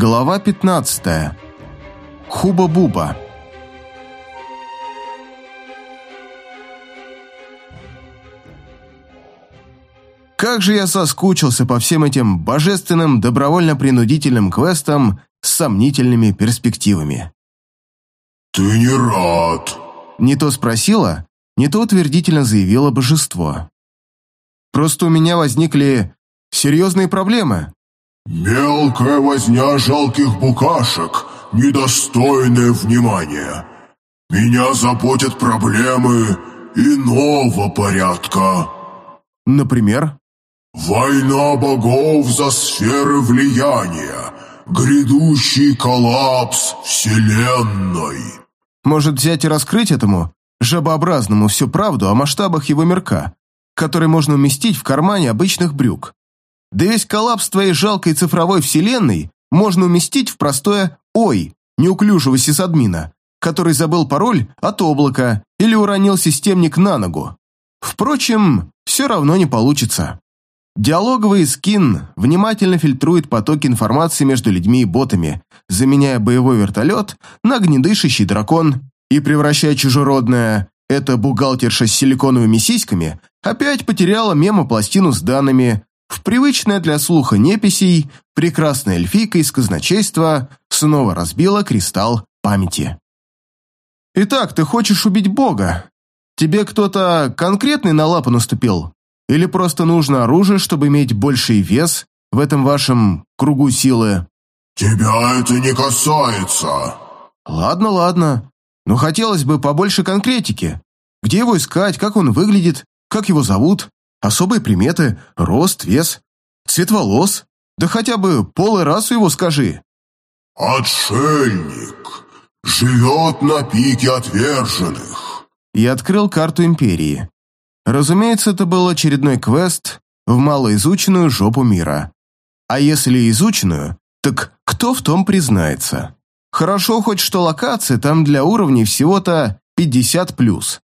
Глава 15. Хуба-буба. Как же я соскучился по всем этим божественным добровольно-принудительным квестам с сомнительными перспективами. «Ты не рад?» Не то спросила, не то утвердительно заявило божество. «Просто у меня возникли серьезные проблемы». «Мелкая возня жалких букашек, недостойное внимания. Меня заботят проблемы иного порядка». «Например?» «Война богов за сферы влияния, грядущий коллапс Вселенной». Может взять и раскрыть этому, жабообразному, всю правду о масштабах его мирка, который можно уместить в кармане обычных брюк. Да весь коллапс твоей жалкой цифровой вселенной можно уместить в простое «Ой» неуклюжего сисадмина, который забыл пароль от облака или уронил системник на ногу. Впрочем, все равно не получится. Диалоговый скин внимательно фильтрует потоки информации между людьми и ботами, заменяя боевой вертолет на гнедышащий дракон и превращая чужеродное «это бухгалтерша с силиконовыми сиськами» опять потеряла мемо-пластину с данными, в привычное для слуха неписей прекрасная эльфийка из казначейства снова разбила кристалл памяти. «Итак, ты хочешь убить Бога? Тебе кто-то конкретный на лапу наступил? Или просто нужно оружие, чтобы иметь больший вес в этом вашем кругу силы?» «Тебя это не касается». «Ладно, ладно. Но хотелось бы побольше конкретики. Где его искать, как он выглядит, как его зовут, особые приметы, рост, вес, цвет волос, да хотя бы пол и расу его скажи». «Отшельник. Живет на пике отверженных». Я открыл карту Империи. Разумеется, это был очередной квест в малоизученную жопу мира. А если изученную, так кто в том признается? Хорошо хоть что локация там для уровней всего-то 50+.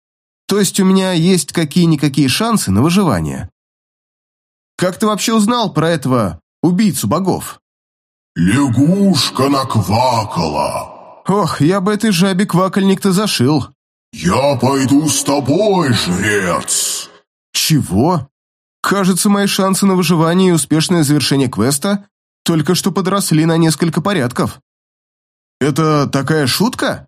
То есть у меня есть какие-никакие шансы на выживание. Как ты вообще узнал про этого убийцу богов? «Лягушка наквакала». Ох, я бы этой жабе квакальник-то зашил. «Я пойду с тобой, жрец!» Чего? Кажется, мои шансы на выживание и успешное завершение квеста только что подросли на несколько порядков. Это такая шутка?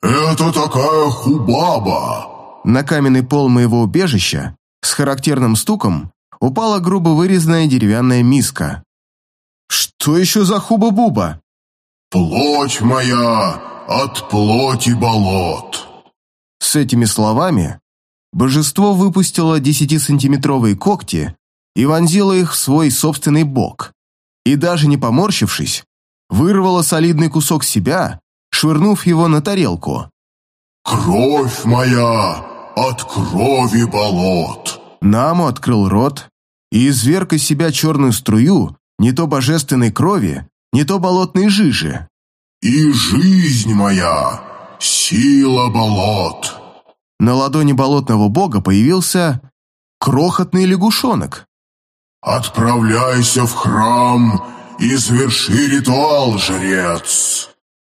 «Это такая хубаба!» На каменный пол моего убежища с характерным стуком упала грубо вырезанная деревянная миска. Что еще за хуба-буба? «Плоть моя от плоти болот!» С этими словами божество выпустило десятисантиметровые когти и вонзило их в свой собственный бок. И даже не поморщившись, вырвало солидный кусок себя, швырнув его на тарелку. «Кровь моя от крови болот!» Наму открыл рот и изверг из себя черную струю не то божественной крови, не то болотной жижи. «И жизнь моя, сила болот!» На ладони болотного бога появился крохотный лягушонок. «Отправляйся в храм и заверши ритуал, жрец!»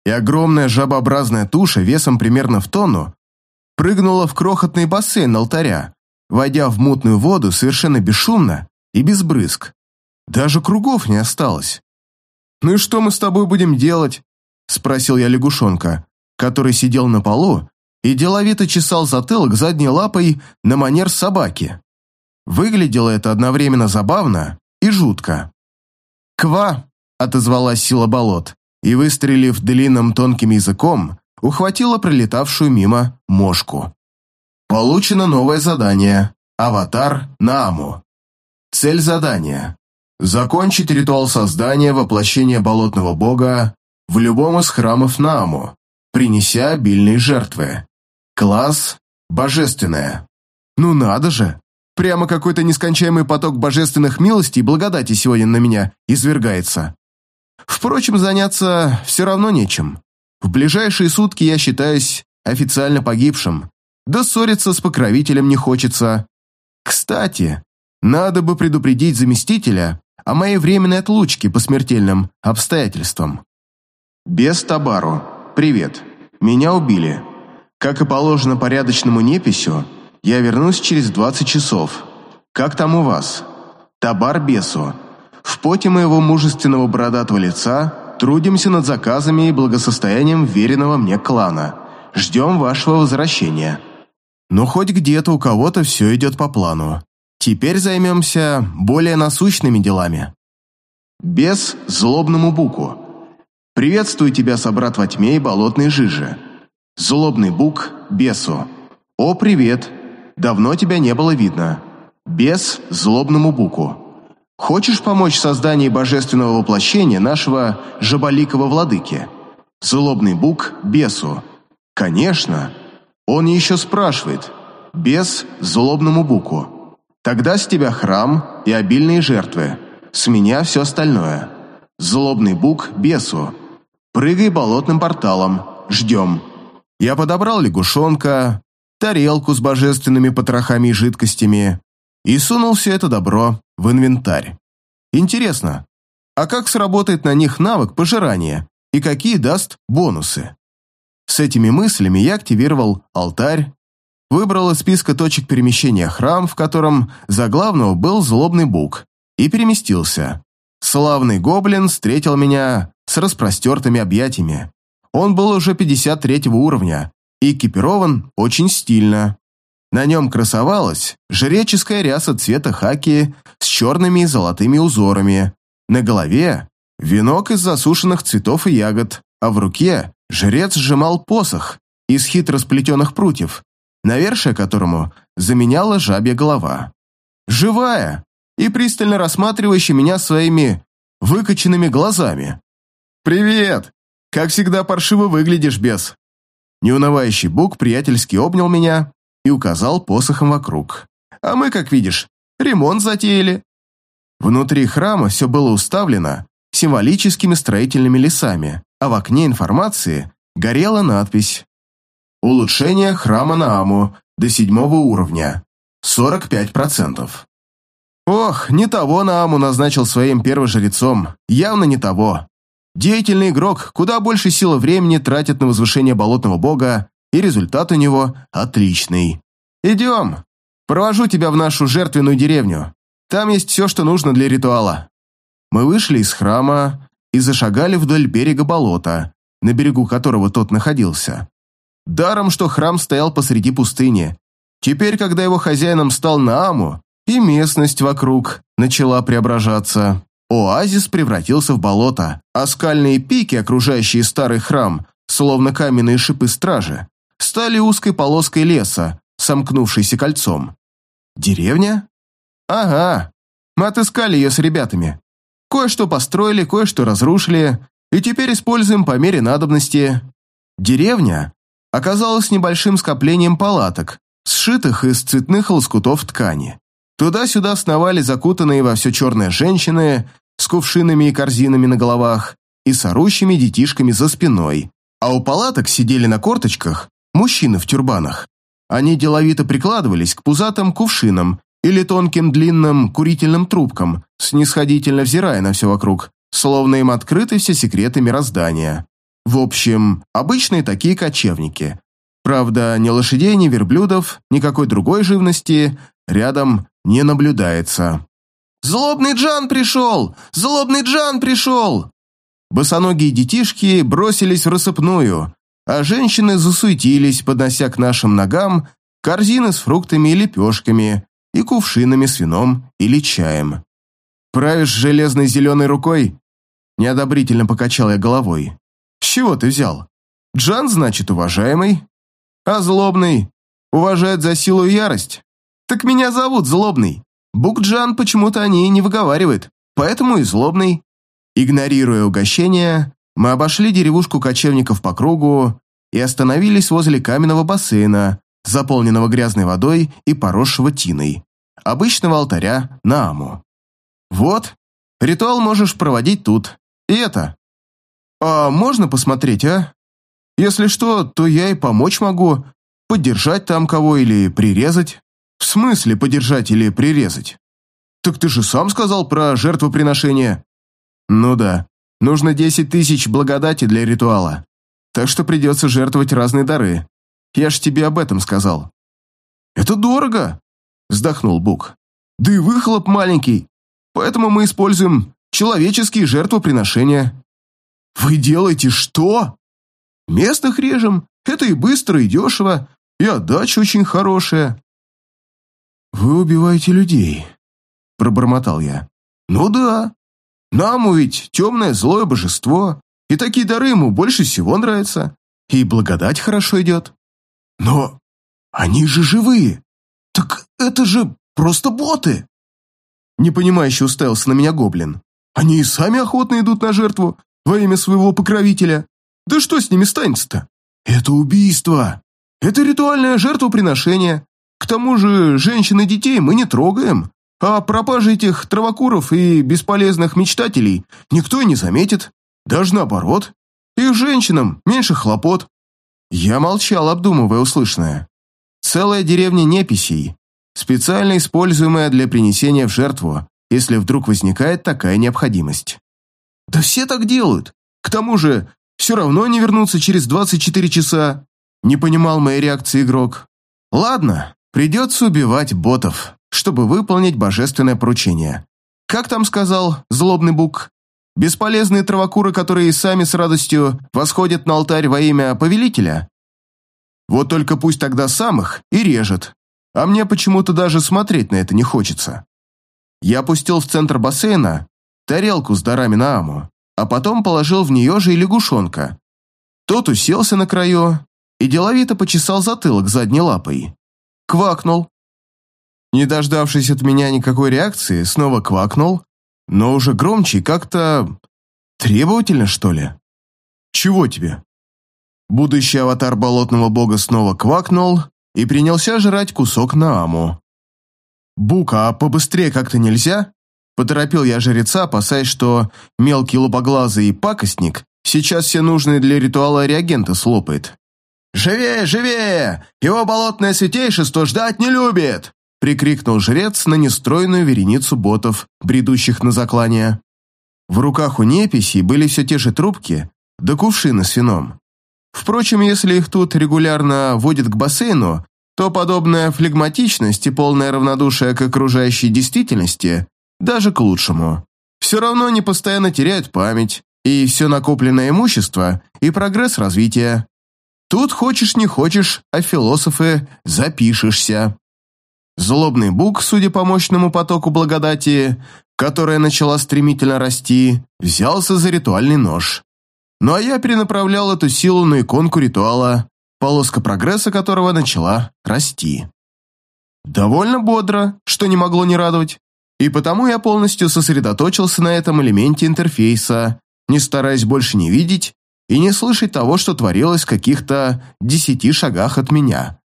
И огромная жабообразная туша весом примерно в тонну прыгнула в крохотный бассейн алтаря, войдя в мутную воду совершенно бесшумно и без брызг. Даже кругов не осталось. «Ну и что мы с тобой будем делать?» – спросил я лягушонка, который сидел на полу и деловито чесал затылок задней лапой на манер собаки. Выглядело это одновременно забавно и жутко. «Ква!» – отозвалась сила болот, и, выстрелив длинным тонким языком, ухватила пролетавшую мимо мошку. Получено новое задание «Аватар Нааму». Цель задания – закончить ритуал создания воплощения болотного бога в любом из храмов Нааму, принеся обильные жертвы. Класс – божественная. Ну надо же! Прямо какой-то нескончаемый поток божественных милостей и благодати сегодня на меня извергается. Впрочем, заняться все равно нечем. В ближайшие сутки я считаюсь официально погибшим, да ссориться с покровителем не хочется. Кстати, надо бы предупредить заместителя о моей временной отлучке по смертельным обстоятельствам. «Без Табару. Привет. Меня убили. Как и положено порядочному неписю, я вернусь через 20 часов. Как там у вас? Табар Бесу. В поте моего мужественного бородатого лица трудимся над заказами и благосостоянием веренного мне клана. Ждем вашего возвращения». Но хоть где-то у кого-то все идет по плану. Теперь займемся более насущными делами. Без злобному буку. Приветствую тебя, собрат во тьме и болотной жиже. Злобный бук бесу. О, привет. Давно тебя не было видно. Без злобному буку. Хочешь помочь в создании божественного воплощения нашего жаболикого владыки? Злобный бук бесу. Конечно. Он еще спрашивает. Без злобному буку. Тогда с тебя храм и обильные жертвы, с меня все остальное. Злобный бук бесу. Прыгай болотным порталом, ждем. Я подобрал лягушонка, тарелку с божественными потрохами и жидкостями и сунул все это добро в инвентарь. Интересно, а как сработает на них навык пожирания и какие даст бонусы? С этими мыслями я активировал алтарь выбрал из списка точек перемещения храм, в котором за главного был злобный бук, и переместился. Славный гоблин встретил меня с распростертыми объятиями. Он был уже 53 уровня и экипирован очень стильно. На нем красовалась жреческая ряса цвета хаки с черными и золотыми узорами. На голове венок из засушенных цветов и ягод, а в руке жрец сжимал посох из хитро сплетенных прутьев, навершие которому заменяла жабья голова. Живая и пристально рассматривающая меня своими выкоченными глазами. «Привет! Как всегда паршиво выглядишь, бес!» Неунывающий Бук приятельски обнял меня и указал посохом вокруг. «А мы, как видишь, ремонт затеяли». Внутри храма все было уставлено символическими строительными лесами, а в окне информации горела надпись Улучшение храма Нааму до седьмого уровня. 45%. Ох, не того Нааму назначил своим первожрецом. Явно не того. Деятельный игрок куда больше силы времени тратит на возвышение болотного бога, и результат у него отличный. Идем. Провожу тебя в нашу жертвенную деревню. Там есть все, что нужно для ритуала. Мы вышли из храма и зашагали вдоль берега болота, на берегу которого тот находился. Даром, что храм стоял посреди пустыни. Теперь, когда его хозяином стал Нааму, и местность вокруг начала преображаться. Оазис превратился в болото, а скальные пики, окружающие старый храм, словно каменные шипы стражи, стали узкой полоской леса, сомкнувшейся кольцом. Деревня? Ага, мы отыскали ее с ребятами. Кое-что построили, кое-что разрушили, и теперь используем по мере надобности. Деревня оказалась небольшим скоплением палаток, сшитых из цветных лоскутов ткани. Туда-сюда сновали закутанные во все черные женщины с кувшинами и корзинами на головах и с орущими детишками за спиной, а у палаток сидели на корточках мужчины в тюрбанах. Они деловито прикладывались к пузатым кувшинам или тонким длинным курительным трубкам, снисходительно взирая на все вокруг, словно им открыты все секреты мироздания. В общем, обычные такие кочевники. Правда, ни лошадей, ни верблюдов, никакой другой живности рядом не наблюдается. «Злобный Джан пришел! Злобный Джан пришел!» Босоногие детишки бросились в рассыпную, а женщины засуетились, поднося к нашим ногам корзины с фруктами и лепешками и кувшинами с вином или чаем. «Правишь железной зеленой рукой?» Неодобрительно покачал я головой. С чего ты взял? Джан, значит, уважаемый. А злобный? Уважает за силу и ярость. Так меня зовут Злобный. Букджан почему-то они не выговаривают, поэтому и Злобный. Игнорируя угощение, мы обошли деревушку кочевников по кругу и остановились возле каменного бассейна, заполненного грязной водой и поросшего тиной, обычного алтаря на Аму. Вот, ритуал можешь проводить тут. И это, «А можно посмотреть, а? Если что, то я и помочь могу. Поддержать там кого или прирезать». «В смысле поддержать или прирезать?» Так ты же сам сказал про жертвоприношение. Ну да, нужно десять тысяч благодати для ритуала. Так что придется жертвовать разные дары. Я ж тебе об этом сказал. Это дорого, вздохнул Бук. Да и выхлоп маленький, поэтому мы используем человеческие жертвоприношения. Вы делаете что? Местных режем, это и быстро, и дешево, и отдача очень хорошая. Вы убиваете людей, пробормотал я. Ну да. Наму ведь темное злое божество, и такие дары ему больше всего нравятся. И благодать хорошо идет. Но они же живые. Так это же просто боты. Непонимающе уставился на меня гоблин. Они и сами охотно идут на жертву во имя своего покровителя. Да что с ними станется-то? Это убийство. Это ритуальное жертвоприношение. К тому же женщин и детей мы не трогаем, а пропажи этих травокуров и бесполезных мечтателей никто и не заметит. Даже наоборот. Их женщинам меньше хлопот. Я молчал, обдумывая услышанное. Целая деревня неписей, специально используемая для принесения в жертву, если вдруг возникает такая необходимость. Да все так делают. К тому же, все равно не вернутся через 24 часа. Не понимал моей реакции игрок. Ладно, придется убивать ботов, чтобы выполнить божественное поручение. Как там сказал злобный бук? Бесполезные травокуры, которые сами с радостью восходят на алтарь во имя повелителя? Вот только пусть тогда самых и режет. А мне почему-то даже смотреть на это не хочется. Я опустил в центр бассейна тарелку с дарами на аму, а потом положил в нее же и лягушонка. Тот уселся на краю и деловито почесал затылок задней лапой. Квакнул. Не дождавшись от меня никакой реакции, снова квакнул, но уже громче как-то требовательно, что ли. Чего тебе? Будущий аватар болотного бога снова квакнул и принялся жрать кусок Нааму. «Бука, а побыстрее как-то нельзя?» Поторопил я жреца, опасаясь, что мелкий лупоглазый пакостник сейчас все нужные для ритуала реагенты слопает. «Живее, живее! Его болотное святейшество ждать не любит!» Прикрикнул жрец на нестройную вереницу ботов, бредущих на заклание. В руках у неписи были все те же трубки, да кувшины с вином. Впрочем, если их тут регулярно водят к бассейну, то подобная флегматичность и полное равнодушие к окружающей действительности даже к лучшему. Все равно они постоянно теряют память, и все накопленное имущество, и прогресс развития. Тут хочешь не хочешь, а философы запишешься. Злобный бук, судя по мощному потоку благодати, которая начала стремительно расти, взялся за ритуальный нож. Ну а я перенаправлял эту силу на иконку ритуала, полоска прогресса которого начала расти. Довольно бодро, что не могло не радовать. И потому я полностью сосредоточился на этом элементе интерфейса, не стараясь больше не видеть и не слышать того, что творилось в каких-то десяти шагах от меня.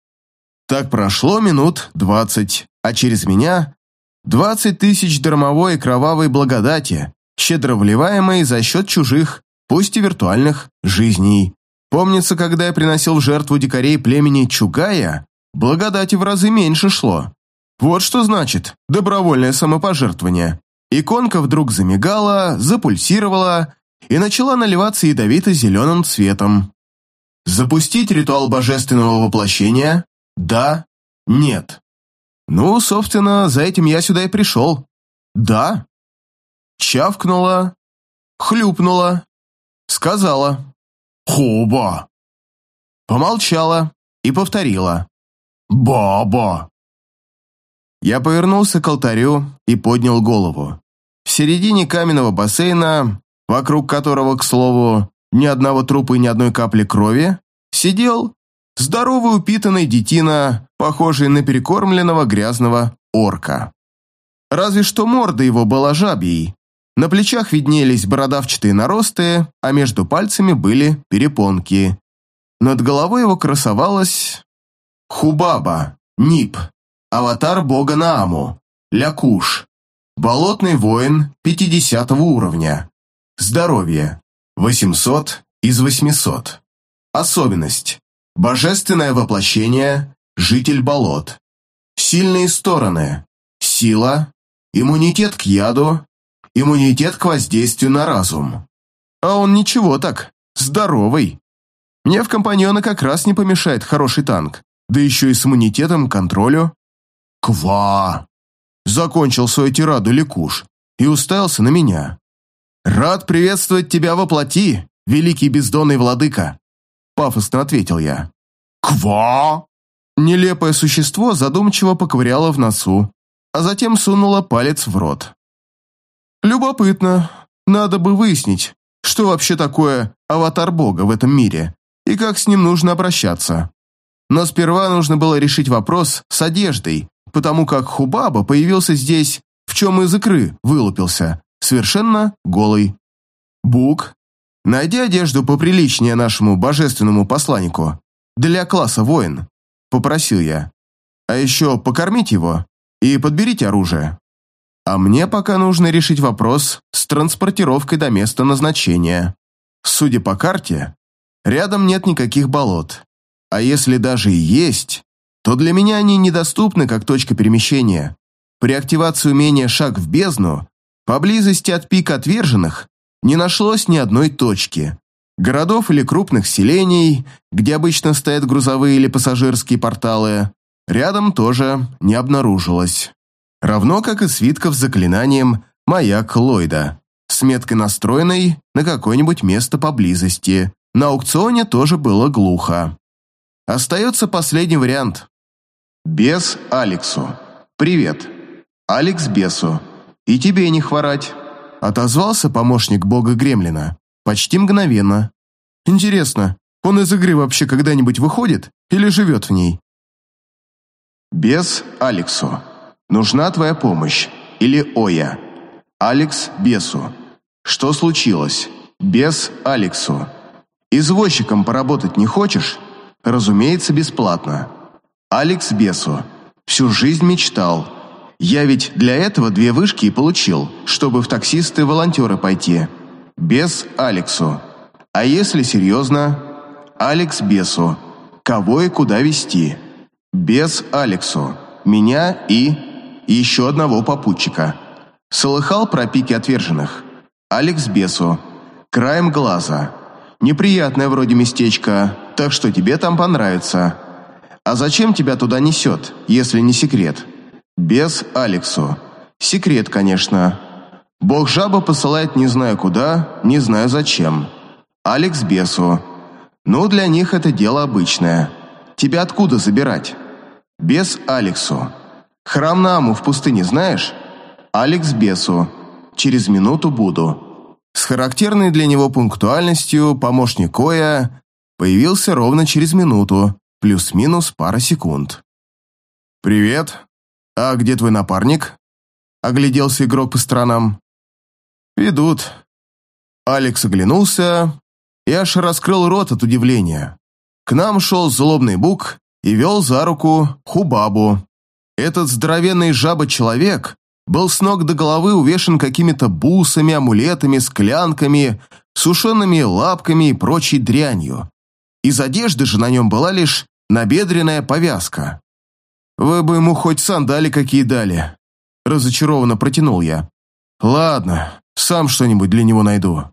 Так прошло минут двадцать, а через меня двадцать тысяч дармовой и кровавой благодати, щедро вливаемой за счет чужих, пусть и виртуальных, жизней. Помнится, когда я приносил в жертву дикарей племени Чугая, благодати в разы меньше шло. Вот что значит добровольное самопожертвование. Иконка вдруг замигала, запульсировала и начала наливаться ядовито-зеленым цветом. Запустить ритуал божественного воплощения? Да, нет. Ну, собственно, за этим я сюда и пришел. Да. Чавкнула, хлюпнула, сказала. Хуба. Помолчала и повторила. Баба. Я повернулся к алтарю и поднял голову. В середине каменного бассейна, вокруг которого, к слову, ни одного трупа и ни одной капли крови, сидел здоровый упитанный детина, похожий на перекормленного грязного орка. Разве что морда его была жабьей. На плечах виднелись бородавчатые наросты, а между пальцами были перепонки. Над головой его красовалась Хубаба, Нип, Аватар бога Нааму. Лякуш. Болотный воин 50 уровня. Здоровье. 800 из 800. Особенность. Божественное воплощение. Житель болот. Сильные стороны. Сила. иммунитет к яду, иммунитет к воздействию на разум. А он ничего так, здоровый. Мне в компаньона как раз не помешает хороший танк, да еще и с иммунитетом к контролю. Ква! Закончил свою тираду Ликуш и уставился на меня. «Рад приветствовать тебя во плоти, великий бездонный владыка!» Пафосно ответил я. «Ква!» Нелепое существо задумчиво поковыряло в носу, а затем сунуло палец в рот. «Любопытно. Надо бы выяснить, что вообще такое аватар бога в этом мире и как с ним нужно обращаться. Но сперва нужно было решить вопрос с одеждой, потому как Хубаба появился здесь, в чем из икры вылупился, совершенно голый. Бук, найди одежду поприличнее нашему божественному посланнику, для класса воин, попросил я. А еще покормить его и подберите оружие. А мне пока нужно решить вопрос с транспортировкой до места назначения. Судя по карте, рядом нет никаких болот. А если даже и есть, то для меня они недоступны как точка перемещения. При активации умения «Шаг в бездну» поблизости от пика отверженных не нашлось ни одной точки. Городов или крупных селений, где обычно стоят грузовые или пассажирские порталы, рядом тоже не обнаружилось равно как и свитков с заклинанием «Маяк Ллойда», с меткой настроенной на какое-нибудь место поблизости. На аукционе тоже было глухо. Остается последний вариант. Бес Алексу. «Привет. Алекс Бесу. И тебе не хворать», — отозвался помощник бога Гремлина. Почти мгновенно. «Интересно, он из игры вообще когда-нибудь выходит или живет в ней?» Бес Алексу. Нужна твоя помощь. Или Оя. Алекс Бесу. Что случилось? Бес Алексу. Извозчиком поработать не хочешь? Разумеется, бесплатно. Алекс Бесу. Всю жизнь мечтал. Я ведь для этого две вышки и получил, чтобы в таксисты-волонтеры пойти. Без Алексу. А если серьезно? Алекс Бесу. Кого и куда вести? Без Алексу. Меня и еще одного попутчика. Слыхал про пики отверженных? Алекс Бесу. Краем глаза. Неприятное вроде местечко, так что тебе там понравится. А зачем тебя туда несет, если не секрет? Без Алексу. Секрет, конечно. Бог жаба посылает не знаю куда, не знаю зачем. Алекс Бесу. Ну, для них это дело обычное. Тебя откуда забирать? Без Алексу. Храм Наму в пустыне знаешь? Алекс Бесу. Через минуту буду. С характерной для него пунктуальностью помощник Коя появился ровно через минуту, плюс-минус пара секунд. «Привет. А где твой напарник?» Огляделся игрок по сторонам. «Ведут». Алекс оглянулся и аж раскрыл рот от удивления. К нам шел злобный бук и вел за руку Хубабу, этот здоровенный жаба-человек был с ног до головы увешан какими-то бусами, амулетами, склянками, сушеными лапками и прочей дрянью. Из одежды же на нем была лишь набедренная повязка. «Вы бы ему хоть сандали какие дали», – разочарованно протянул я. «Ладно, сам что-нибудь для него найду».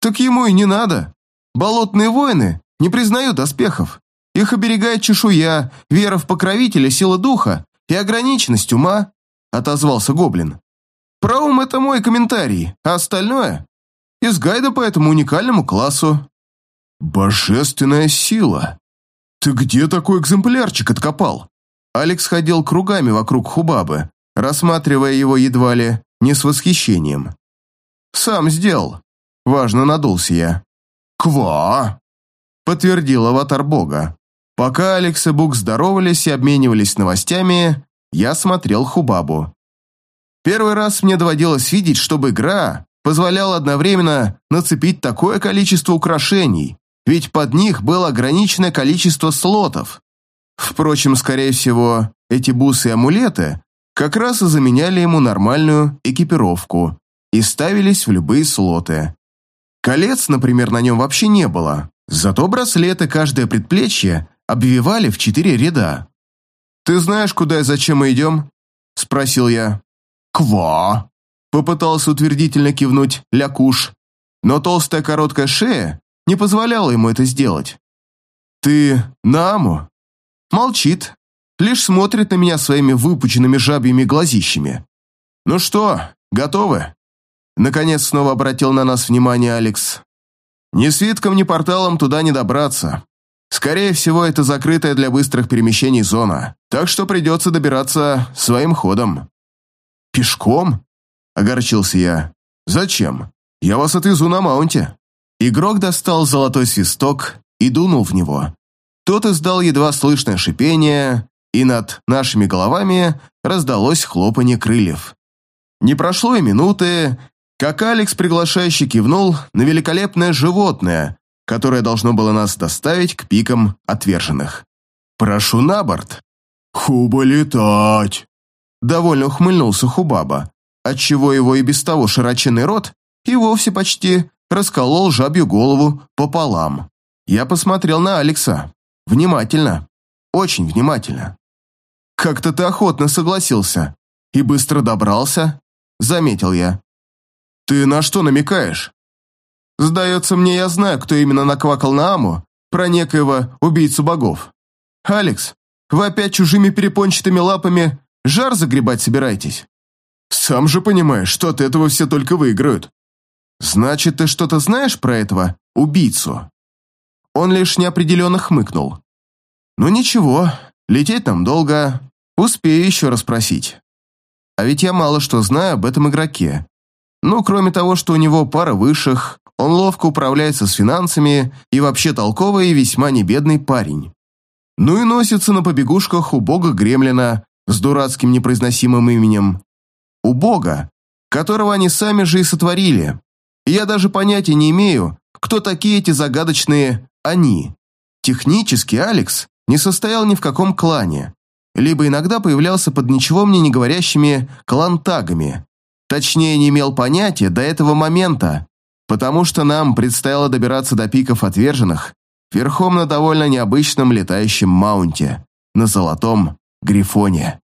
«Так ему и не надо. Болотные воины не признают доспехов. Их оберегает чешуя, вера в покровителя, сила духа и ограниченность ума», — отозвался Гоблин. «Про ум это мой комментарий, а остальное — из гайда по этому уникальному классу». «Божественная сила! Ты где такой экземплярчик откопал?» Алекс ходил кругами вокруг Хубабы, рассматривая его едва ли не с восхищением. «Сам сделал», — важно надулся я. «Ква!» — подтвердил аватар бога. Пока Алекс и Бук здоровались и обменивались новостями, я смотрел Хубабу. Первый раз мне доводилось видеть, чтобы игра позволяла одновременно нацепить такое количество украшений, ведь под них было ограниченное количество слотов. Впрочем, скорее всего, эти бусы и амулеты как раз и заменяли ему нормальную экипировку и ставились в любые слоты. Колец, например, на нем вообще не было, зато браслеты каждое предплечье обвивали в четыре ряда. «Ты знаешь, куда и зачем мы идем?» – спросил я. «Ква!» — попытался утвердительно кивнуть Лякуш, но толстая короткая шея не позволяла ему это сделать. «Ты Нааму?» Молчит, лишь смотрит на меня своими выпученными жабьими глазищами. «Ну что, готовы?» Наконец снова обратил на нас внимание Алекс. «Ни свитком, ни порталом туда не добраться. Скорее всего, это закрытая для быстрых перемещений зона, так что придется добираться своим ходом». «Пешком?» – огорчился я. «Зачем? Я вас отвезу на маунте». Игрок достал золотой свисток и дунул в него. Тот издал едва слышное шипение, и над нашими головами раздалось хлопанье крыльев. Не прошло и минуты, как Алекс приглашающе кивнул на великолепное животное, которое должно было нас доставить к пикам отверженных. «Прошу на борт». «Хуба летать!» Довольно ухмыльнулся Хубаба, отчего его и без того широченный рот и вовсе почти расколол жабью голову пополам. Я посмотрел на Алекса. Внимательно. Очень внимательно. «Как-то ты охотно согласился. И быстро добрался», — заметил я. «Ты на что намекаешь?» «Сдается мне, я знаю, кто именно наквакал на Аму про некоего убийцу богов. Алекс, вы опять чужими перепончатыми лапами жар загребать собираетесь?» «Сам же понимаешь, что от этого все только выиграют». «Значит, ты что-то знаешь про этого убийцу?» Он лишь неопределенно хмыкнул. «Ну ничего, лететь нам долго, успею еще раз спросить. А ведь я мало что знаю об этом игроке. Ну, кроме того, что у него пара высших, он ловко управляется с финансами и вообще толковый и весьма небедный парень. Ну и носится на побегушках у бога Гремлина с дурацким непроизносимым именем. У бога, которого они сами же и сотворили. Я даже понятия не имею, кто такие эти загадочные «они». Технически Алекс не состоял ни в каком клане, либо иногда появлялся под ничего мне не говорящими клантагами. Точнее, не имел понятия до этого момента, потому что нам предстояло добираться до пиков отверженных верхом на довольно необычном летающем маунте, на золотом грифоне.